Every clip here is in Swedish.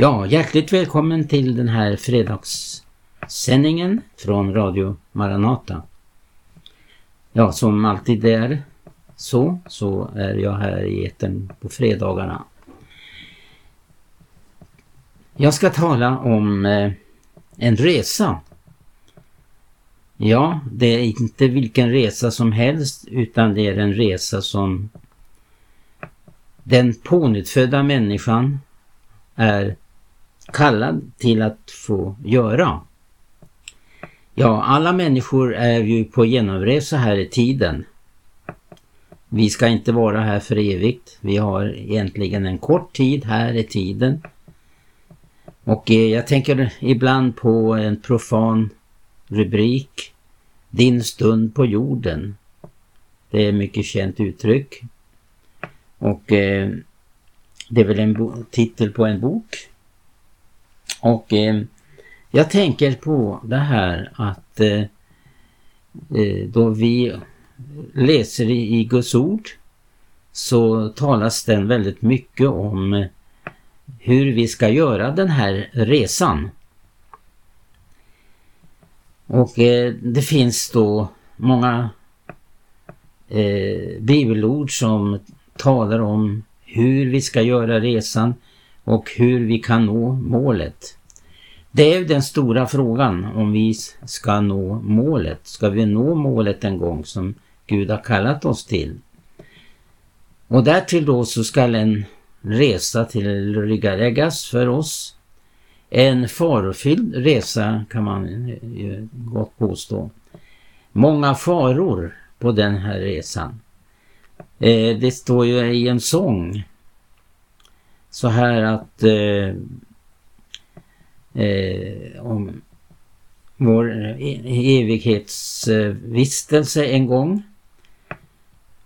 Ja, hjärtligt välkommen till den här fredagssändningen från Radio Maranata. Ja, som alltid är så, så är jag här i etern på fredagarna. Jag ska tala om eh, en resa. Ja, det är inte vilken resa som helst utan det är en resa som den pånyttfödda människan är kallad till att få göra. Ja, alla människor är ju på genomresa här i tiden. Vi ska inte vara här för evigt. Vi har egentligen en kort tid här i tiden. Och eh, jag tänker ibland på en profan rubrik. Din stund på jorden. Det är ett mycket känt uttryck. Och eh, det är väl en titel på en bok. Och eh, jag tänker på det här att eh, eh, då vi läser i, i Guds ord så talas den väldigt mycket om hur vi ska göra den här resan. Och eh, det finns då många eh, bibelord som talar om hur vi ska göra resan och hur vi kan nå målet. Det är den stora frågan om vi ska nå målet. Ska vi nå målet en gång som Gud har kallat oss till? Och därtill då så ska en resa tillryggaläggas för oss. En farofylld resa kan man gott påstå. Många faror på den här resan. Eh, det står ju i en sång så här att eh, eh, om vår e-, evighetsvistelse en gång.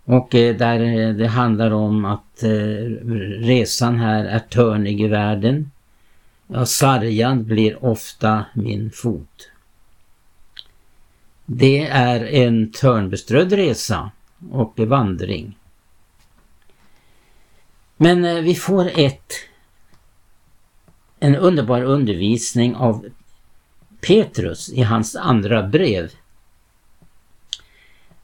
Och eh, där eh, det handlar om att eh, resan här är törnig i världen. Ja, sargan blir ofta min fot. Det är en törnbeströdd resa och vandring. Men eh, vi får ett, en underbar undervisning av Petrus i hans andra brev.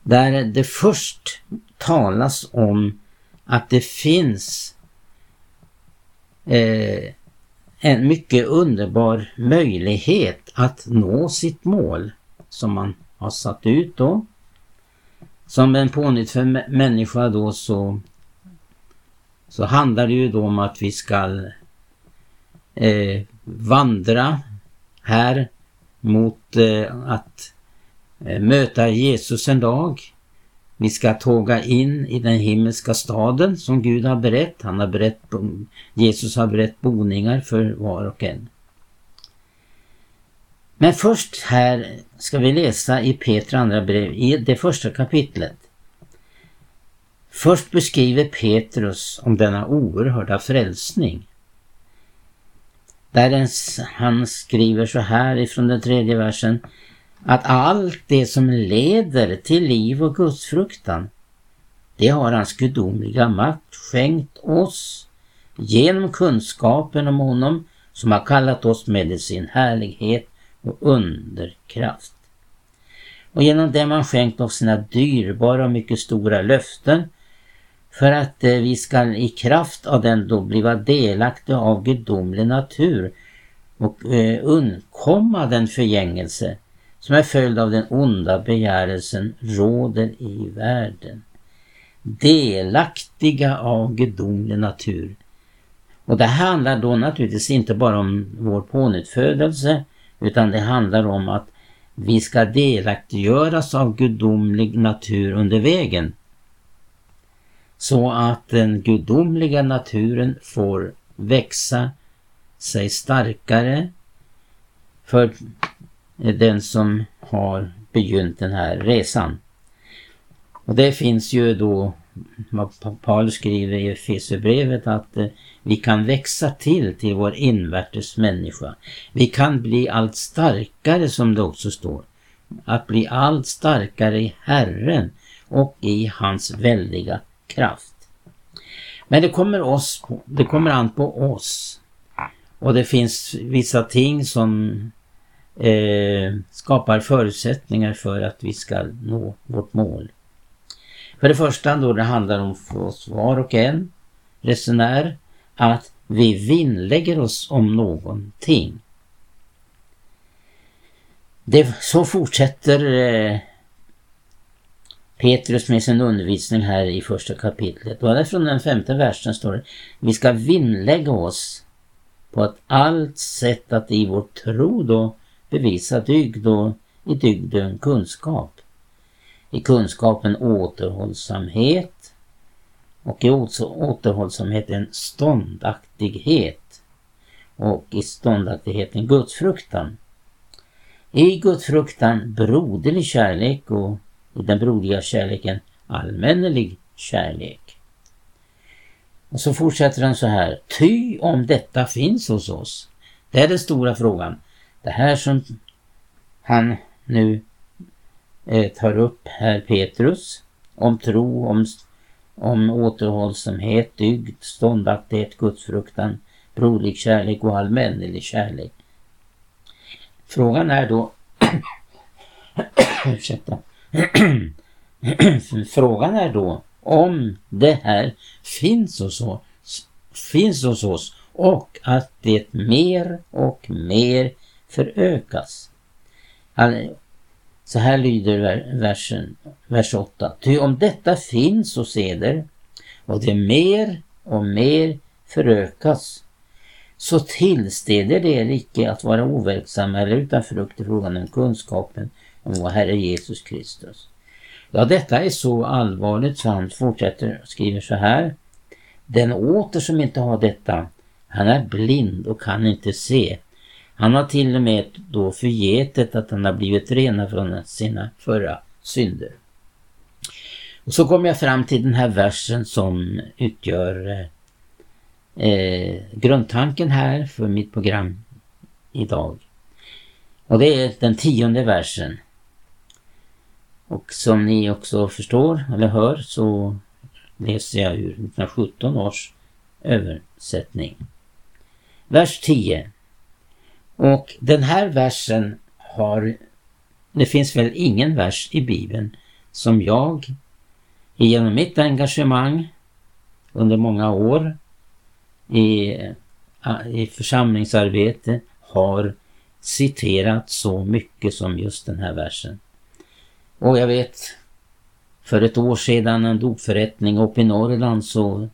Där det först talas om att det finns eh, en mycket underbar möjlighet att nå sitt mål som man har satt ut då. Som en pånyttfödd människa då så så handlar det ju då om att vi ska eh, vandra här mot eh, att eh, möta Jesus en dag. Vi ska tåga in i den himmelska staden som Gud har berett. Han har berett, Jesus har berett boningar för var och en. Men först här ska vi läsa i Petra andra brev, i det första kapitlet. Först beskriver Petrus om denna oerhörda frälsning. Där han skriver så här ifrån den tredje versen att allt det som leder till liv och gudsfruktan det har hans gudomliga makt skänkt oss genom kunskapen om honom som har kallat oss med sin härlighet och underkraft. Och genom det man skänkt oss sina dyrbara och mycket stora löften för att eh, vi skall i kraft av den då bliva delaktiga av gudomlig natur och eh, undkomma den förgängelse som är följd av den onda begärelsen råder i världen. Delaktiga av gudomlig natur. Och det handlar då naturligtvis inte bara om vår pånyttfödelse utan det handlar om att vi ska delaktiggöras av gudomlig natur under vägen så att den gudomliga naturen får växa sig starkare för den som har begynt den här resan. Och det finns ju då vad Paulus skriver i Efesierbrevet att eh, vi kan växa till till vår invärtes människa. Vi kan bli allt starkare som det också står. Att bli allt starkare i Herren och i hans väldiga kraft. Men det kommer, oss, det kommer an på oss Och det finns vissa ting som eh, skapar förutsättningar för att vi ska nå vårt mål. För det första då det handlar om för oss var och en resenär att vi vinnlägger oss om någonting. Det, så fortsätter eh, Petrus med sin undervisning här i första kapitlet. Och från den femte versen står det Vi ska vinnlägga oss på att allt sätt att i vår tro då bevisa dygd och i dygden kunskap. I kunskapen återhållsamhet och i återhållsamheten ståndaktighet och i ståndaktigheten gudsfruktan. I gudsfruktan broderlig kärlek och och den broderliga kärleken allmännelig kärlek. Och så fortsätter han så här. Ty om detta finns hos oss. Det är den stora frågan. Det här som han nu eh, tar upp här Petrus. Om tro, om, om återhållsamhet, dygd, ståndaktighet, gudsfruktan, broderlig kärlek och allmännelig kärlek. Frågan är då ursäkta. Frågan är då om det här finns hos oss, finns hos oss och att det mer och mer förökas. Så här lyder versen, vers 8. Ty om detta finns hos eder och det mer och mer förökas så tillsteder det er icke att vara overksamma eller utan frukt i frågan om kunskapen om vår Herre Jesus Kristus. Ja, detta är så allvarligt så han fortsätter och skriver så här. Den åter som inte har detta, han är blind och kan inte se. Han har till och med då förgetet att han har blivit renad från sina förra synder. Och så kommer jag fram till den här versen som utgör eh, grundtanken här för mitt program idag. Och det är den tionde versen. Och som ni också förstår eller hör så läser jag ur 1917 års översättning. Vers 10. Och den här versen har, det finns väl ingen vers i Bibeln som jag genom mitt engagemang under många år i, i församlingsarbete har citerat så mycket som just den här versen. Och jag vet, för ett år sedan en dopförrättning uppe i Norrland så,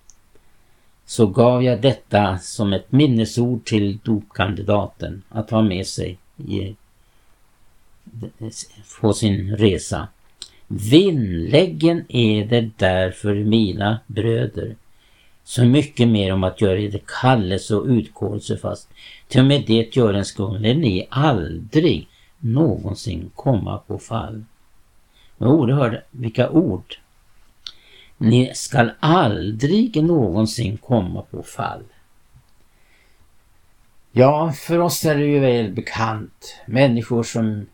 så gav jag detta som ett minnesord till dopkandidaten att ha med sig i, på sin resa. Vinnläggen är det därför mina bröder så mycket mer om att göra det kallelse och utkårelse fast. Till och med det gör en skulle ni aldrig någonsin komma på fall. Oerhört, vilka ord. Ni skall aldrig någonsin komma på fall. Ja, för oss är det ju väl bekant. Människor som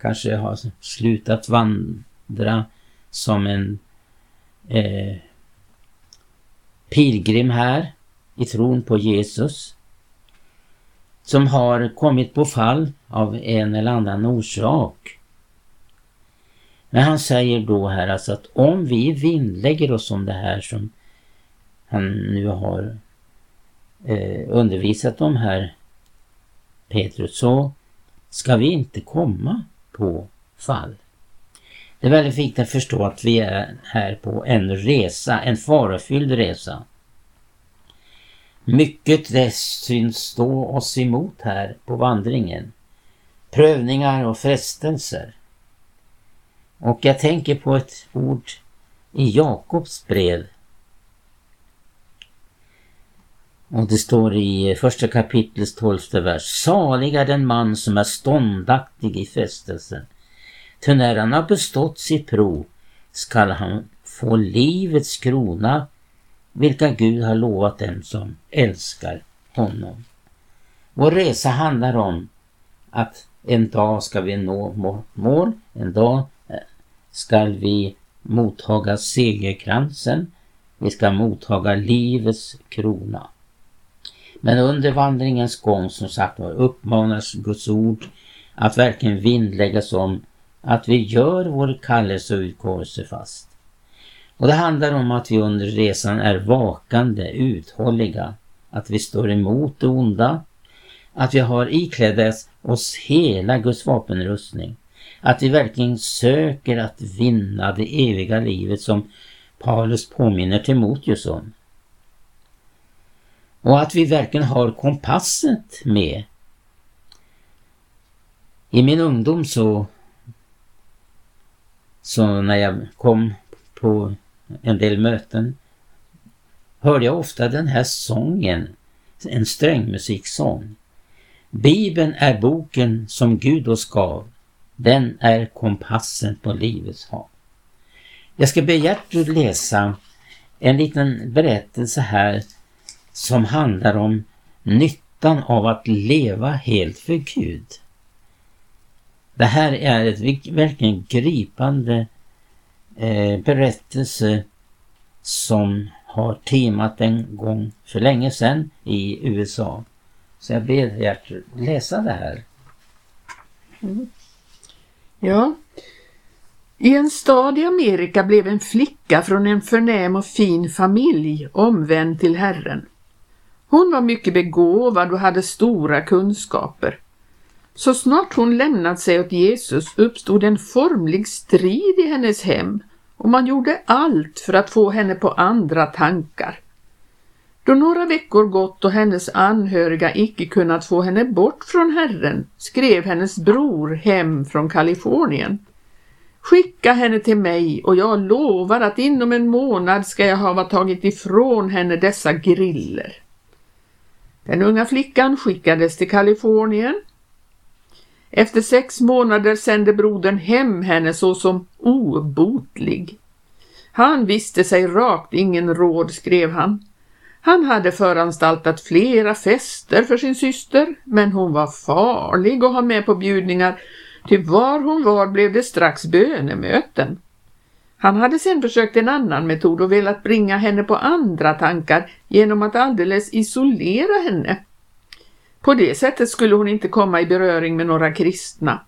kanske har slutat vandra som en eh, pilgrim här i tron på Jesus. Som har kommit på fall av en eller annan orsak. Men han säger då här alltså att om vi vinnlägger oss om det här som han nu har eh, undervisat om här, Petrus, så ska vi inte komma på fall. Det är väldigt viktigt att förstå att vi är här på en resa, en farofylld resa. Mycket det syns stå oss emot här på vandringen. Prövningar och frestelser. Och jag tänker på ett ord i Jakobs brev. Och det står i första kapitlets tolfte vers. Salig är den man som är ståndaktig i frestelsen. Ty när han har bestått sitt prov skall han få livets krona, vilka Gud har lovat dem som älskar honom. Vår resa handlar om att en dag ska vi nå mål, en dag skall vi mottaga segerkransen, vi ska mottaga livets krona. Men under vandringens gång som sagt var uppmanas Guds ord att verkligen vinnläggas om att vi gör vår kallelse och utkårelse fast. Och det handlar om att vi under resan är vakande, uthålliga, att vi står emot det onda, att vi har iklädda oss hela Guds vapenrustning, att vi verkligen söker att vinna det eviga livet som Paulus påminner Timoteus om. Och att vi verkligen har kompasset med. I min ungdom så, så när jag kom på en del möten hörde jag ofta den här sången, en strängmusiksång. Bibeln är boken som Gud oss gav. Den är kompassen på livets hav. Jag ska be Gertrud läsa en liten berättelse här som handlar om nyttan av att leva helt för Gud. Det här är ett verkligen gripande eh, berättelse som har temat en gång för länge sedan i USA. Så jag ber Gertrud läsa det här. Mm. Ja. I en stad i Amerika blev en flicka från en förnäm och fin familj omvänd till Herren. Hon var mycket begåvad och hade stora kunskaper. Så snart hon lämnat sig åt Jesus uppstod en formlig strid i hennes hem och man gjorde allt för att få henne på andra tankar. Då några veckor gått och hennes anhöriga icke kunnat få henne bort från Herren skrev hennes bror hem från Kalifornien. Skicka henne till mig och jag lovar att inom en månad ska jag ha tagit ifrån henne dessa griller. Den unga flickan skickades till Kalifornien. Efter sex månader sände brodern hem henne såsom obotlig. Han visste sig rakt ingen råd, skrev han. Han hade föranstaltat flera fester för sin syster, men hon var farlig att ha med på bjudningar, ty var hon var blev det strax bönemöten. Han hade sedan försökt en annan metod och velat bringa henne på andra tankar genom att alldeles isolera henne. På det sättet skulle hon inte komma i beröring med några kristna.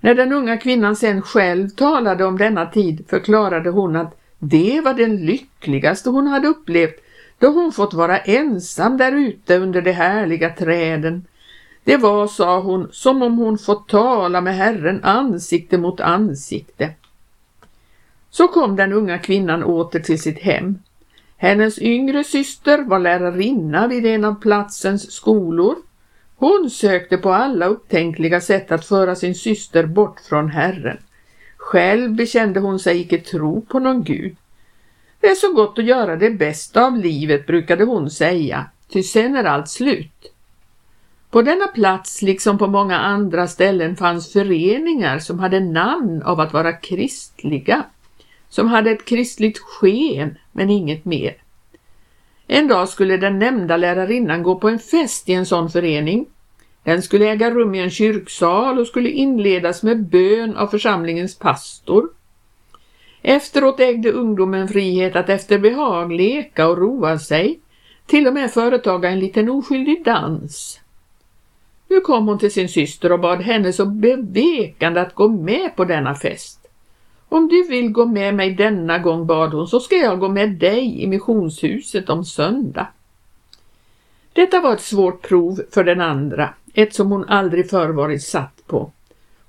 När den unga kvinnan sen själv talade om denna tid förklarade hon att det var den lyckligaste hon hade upplevt då hon fått vara ensam där ute under de härliga träden. Det var, sa hon, som om hon fått tala med Herren ansikte mot ansikte. Så kom den unga kvinnan åter till sitt hem. Hennes yngre syster var lärarinna vid en av platsens skolor. Hon sökte på alla upptänkliga sätt att föra sin syster bort från Herren. Själv bekände hon sig icke tro på någon Gud. Det är så gott att göra det bästa av livet, brukade hon säga, ty sen är allt slut. På denna plats, liksom på många andra ställen, fanns föreningar som hade namn av att vara kristliga som hade ett kristligt sken men inget mer. En dag skulle den nämnda lärarinnan gå på en fest i en sån förening. Den skulle äga rum i en kyrksal och skulle inledas med bön av församlingens pastor. Efteråt ägde ungdomen frihet att efter behag leka och roa sig, till och med företaga en liten oskyldig dans. Nu kom hon till sin syster och bad henne så bevekande att gå med på denna fest. Om du vill gå med mig denna gång, bad hon, så ska jag gå med dig i missionshuset om söndag. Detta var ett svårt prov för den andra, ett som hon aldrig förr varit satt på.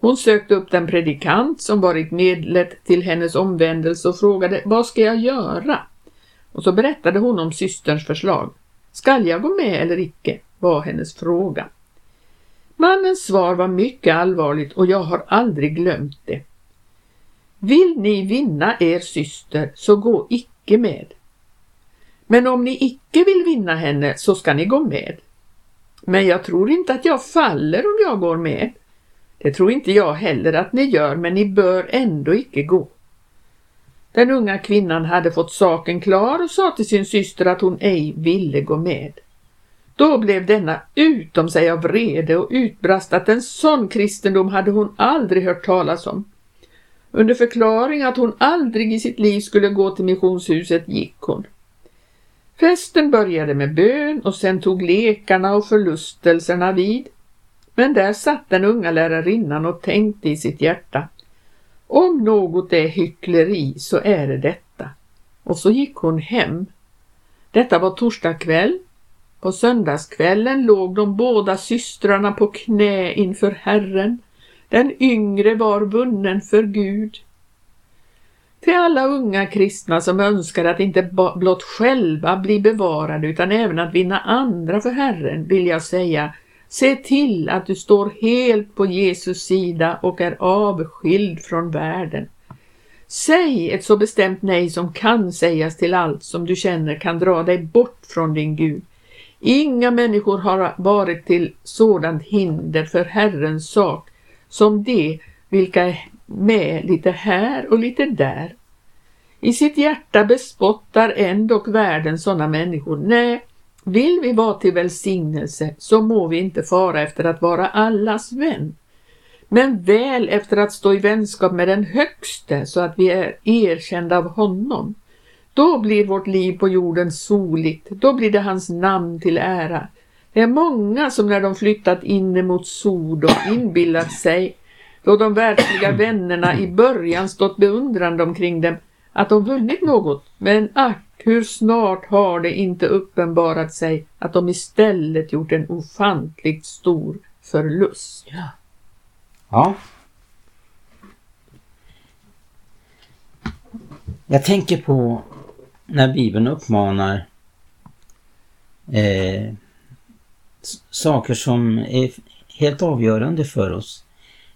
Hon sökte upp den predikant som varit medlet till hennes omvändelse och frågade vad ska jag göra? Och så berättade hon om systerns förslag. Skall jag gå med eller icke? var hennes fråga. Mannens svar var mycket allvarligt och jag har aldrig glömt det. Vill ni vinna er syster så gå icke med. Men om ni icke vill vinna henne så ska ni gå med. Men jag tror inte att jag faller om jag går med. Det tror inte jag heller att ni gör, men ni bör ändå icke gå. Den unga kvinnan hade fått saken klar och sa till sin syster att hon ej ville gå med. Då blev denna utom sig av vrede och utbrast att en sån kristendom hade hon aldrig hört talas om. Under förklaring att hon aldrig i sitt liv skulle gå till missionshuset gick hon. Festen började med bön och sen tog lekarna och förlustelserna vid. Men där satt den unga lärarinnan och tänkte i sitt hjärta. Om något är hyckleri så är det detta. Och så gick hon hem. Detta var torsdag kväll. På söndagskvällen låg de båda systrarna på knä inför Herren. Den yngre var bunden för Gud. Till alla unga kristna som önskar att inte blott själva bli bevarade utan även att vinna andra för Herren vill jag säga Se till att du står helt på Jesus sida och är avskild från världen. Säg ett så bestämt nej som kan sägas till allt som du känner kan dra dig bort från din Gud. Inga människor har varit till sådant hinder för Herrens sak som de vilka är med lite här och lite där. I sitt hjärta bespottar ändock världen sådana människor. Nej, vill vi vara till välsignelse så må vi inte fara efter att vara allas vän, men väl efter att stå i vänskap med den högste så att vi är erkända av honom. Då blir vårt liv på jorden soligt, då blir det hans namn till ära. Det är många som när de flyttat in emot Sodom inbillat sig, då de verkliga vännerna i början stått beundrande omkring dem, att de vunnit något, men ack, hur snart har det inte uppenbarat sig att de istället gjort en ofantligt stor förlust. Ja. ja. Jag tänker på när Bibeln uppmanar eh, saker som är helt avgörande för oss.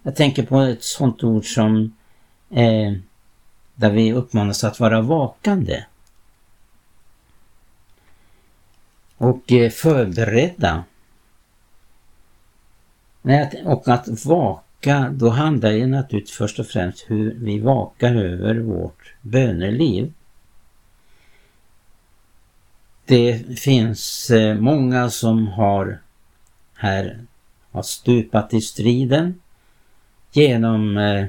Jag tänker på ett sånt ord som eh, där vi uppmanas att vara vakande. Och eh, förberedda. Och att vaka, då handlar det naturligtvis först och främst hur vi vakar över vårt böneliv. Det finns eh, många som har här har stupat i striden genom eh,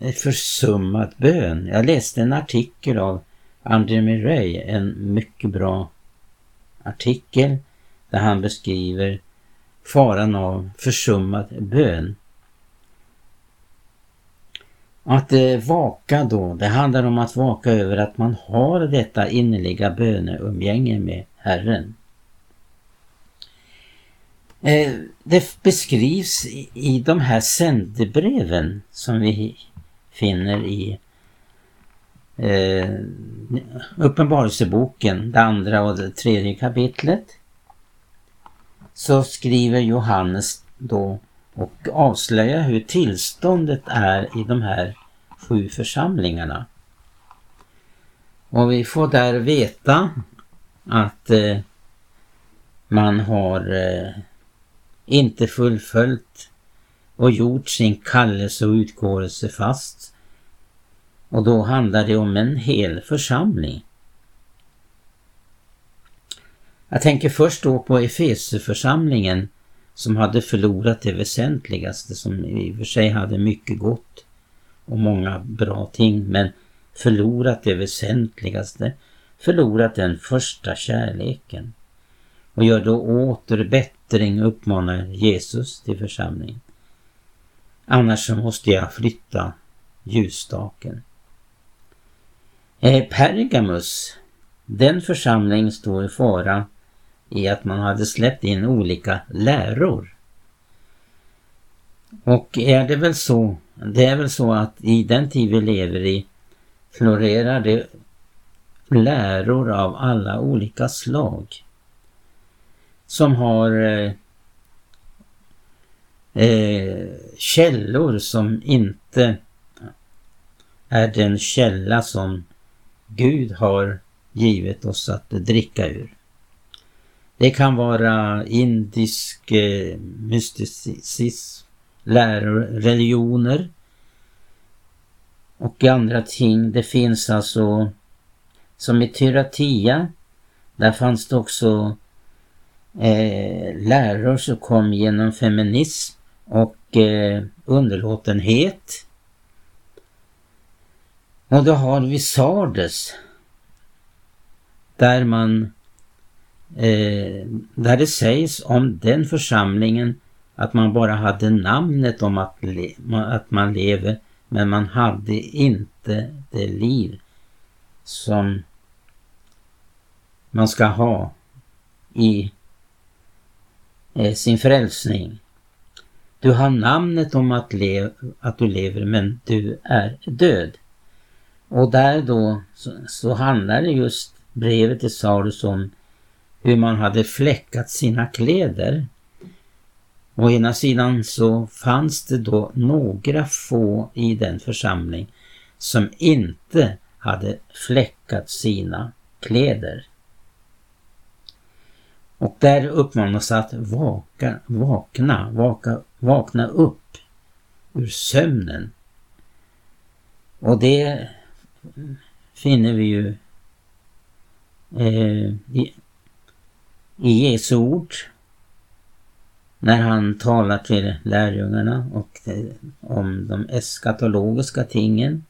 försummat försummad bön. Jag läste en artikel av André Mireille, en mycket bra artikel där han beskriver faran av försummad bön. Att eh, vaka då, det handlar om att vaka över att man har detta innerliga böneumgänge med Herren. Eh, det beskrivs i de här sändebreven som vi finner i eh, Uppenbarelseboken, det andra och det tredje kapitlet, så skriver Johannes då och avslöjar hur tillståndet är i de här sju församlingarna. Och vi får där veta att eh, man har eh, inte fullföljt och gjort sin kallelse och utgåelse fast. Och då handlar det om en hel församling. Jag tänker först då på Efeseförsamlingen som hade förlorat det väsentligaste som i och för sig hade mycket gott och många bra ting men förlorat det väsentligaste, förlorat den första kärleken och gör då åter bättring uppmanar Jesus till församlingen. Annars så måste jag flytta ljusstaken. Eh, Pergamus, den församling står i fara i att man hade släppt in olika läror. Och är det väl så, det är väl så att i den tid vi lever i florerar det läror av alla olika slag. Som har eh, eh, källor som inte är den källa som Gud har givit oss att dricka ur. Det kan vara indisk eh, mysticism, läror, religioner och andra ting. Det finns alltså, som i Tyratia, där fanns det också eh, läror som kom genom feminism och eh, underlåtenhet. Och då har vi Sardes där man eh, där det sägs om den församlingen att man bara hade namnet om att, att man lever men man hade inte det liv som man ska ha i eh, sin frälsning. Du har namnet om att, lev, att du lever men du är död. Och där då så, så handlar det just brevet till Saulus om hur man hade fläckat sina kläder. Å ena sidan så fanns det då några få i den församling som inte hade fläckat sina kläder. Och där uppmanas att vaka, vakna, vaka, vakna upp ur sömnen. Och det finner vi ju eh, i, i Jesu ord när han talar till lärjungarna och eh, om de eskatologiska tingen.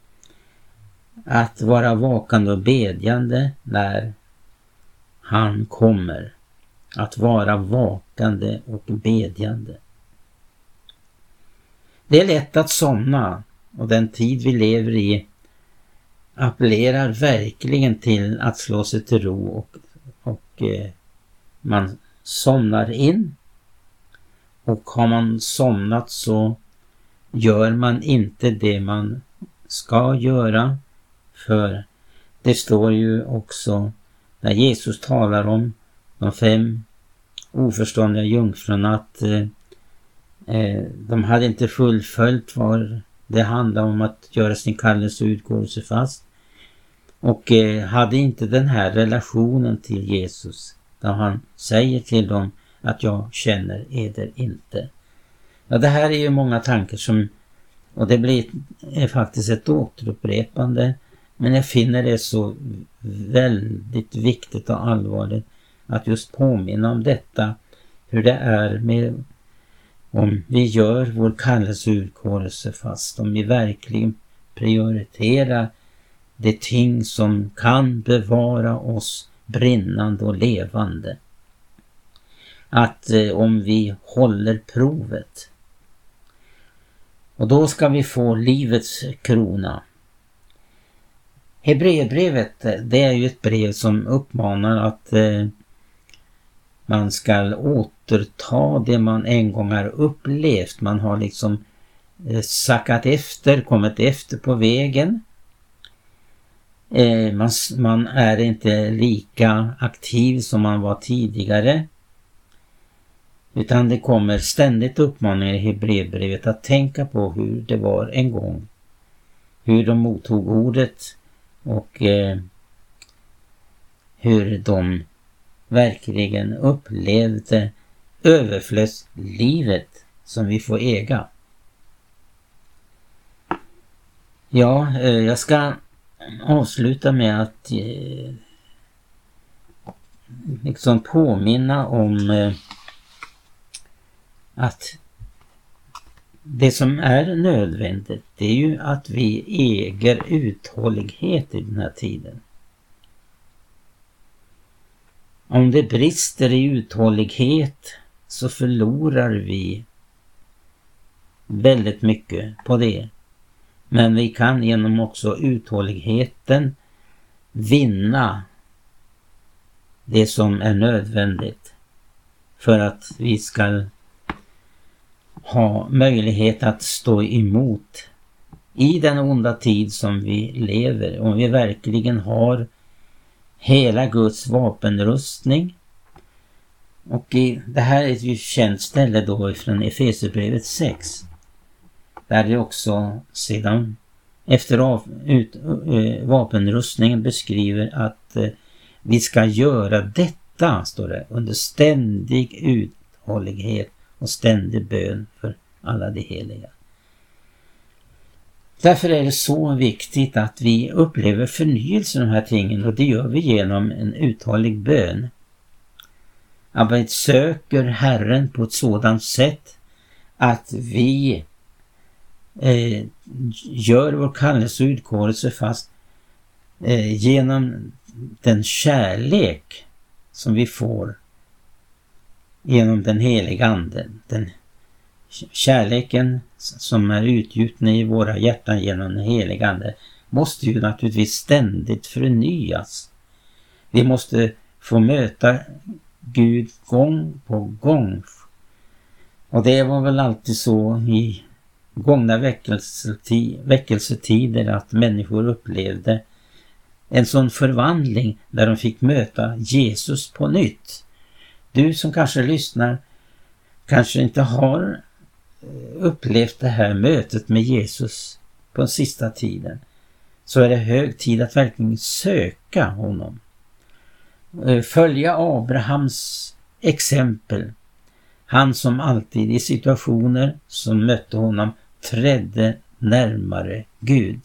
Att vara vakande och bedjande när han kommer. Att vara vakande och bedjande. Det är lätt att somna och den tid vi lever i appellerar verkligen till att slå sig till ro och, och eh, man somnar in. Och har man somnat så gör man inte det man ska göra. För det står ju också när Jesus talar om de fem oförståndiga jungfrurna att eh, eh, de hade inte fullföljt vad det handlade om att göra sin kallelse och utgåelse fast. Och eh, hade inte den här relationen till Jesus där han säger till dem att jag känner eder inte. Ja, det här är ju många tankar som, och det blir är faktiskt ett återupprepande, men jag finner det så väldigt viktigt och allvarligt att just påminna om detta, hur det är med om vi gör vår kallelse och utkårelse fast, om vi verkligen prioriterar de ting som kan bevara oss brinnande och levande. Att eh, om vi håller provet och då ska vi få livets krona. Hebreerbrevet eh, det är ju ett brev som uppmanar att eh, man ska återta det man en gång har upplevt. Man har liksom eh, sackat efter, kommit efter på vägen. Eh, man, man är inte lika aktiv som man var tidigare. Utan det kommer ständigt uppmaningar i Hebreerbrevet att tänka på hur det var en gång. Hur de mottog ordet och eh, hur de verkligen upplevde överflödslivet som vi får äga. Ja, eh, jag ska avsluta med att eh, liksom påminna om eh, att det som är nödvändigt det är ju att vi äger uthållighet i den här tiden. Om det brister i uthållighet så förlorar vi väldigt mycket på det. Men vi kan genom också uthålligheten vinna det som är nödvändigt för att vi ska ha möjlighet att stå emot i den onda tid som vi lever. Om vi verkligen har hela Guds vapenrustning. Och i, det här är ett känt ställe då från Efesierbrevet 6. Där det också sedan efter av, ut, eh, äh, vapenrustningen beskriver att äh, vi ska göra detta, står det, under ständig uthållighet och ständig bön för alla de heliga. Därför är det så viktigt att vi upplever förnyelse i de här tingen och det gör vi genom en uthållig bön. Att vi söker Herren på ett sådant sätt att vi eh, gör vår kallelse och utkårelse fast eh, genom den kärlek som vi får genom den heliga anden. Den kärleken som är utgjuten i våra hjärtan genom den heliga ande måste ju naturligtvis ständigt förnyas. Vi måste få möta Gud gång på gång. Och det var väl alltid så i gångna väckelsetider att människor upplevde en sån förvandling där de fick möta Jesus på nytt. Du som kanske lyssnar kanske inte har eh, upplevt det här mötet med Jesus på den sista tiden så är det hög tid att verkligen söka honom. Eh, följa Abrahams exempel. Han som alltid i situationer som mötte honom trädde närmare Gud.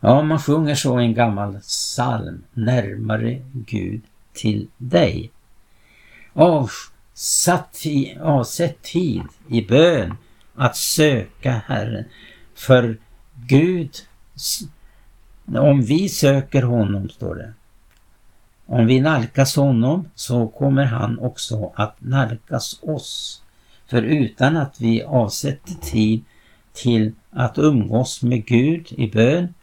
Ja, man sjunger så i en gammal psalm, närmare Gud till dig. Avsatt, avsätt tid i bön att söka Herren. För Gud, om vi söker honom, står det, om vi nalkas honom så kommer han också att nalkas oss. För utan att vi avsätter tid till att umgås med Gud i bön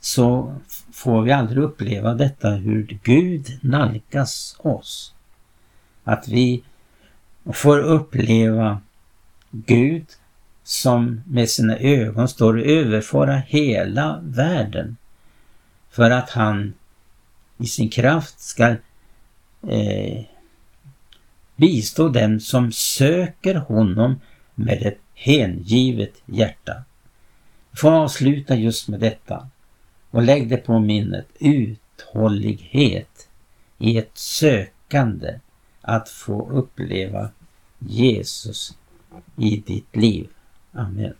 så får vi aldrig uppleva detta hur Gud nalkas oss. Att vi får uppleva Gud som med sina ögon står och överföra hela världen för att han i sin kraft ska eh, bistå den som söker honom med ett hängivet hjärta. Jag får avsluta just med detta och lägg det på minnet. Uthållighet i ett sökande att få uppleva Jesus i ditt liv. Amen.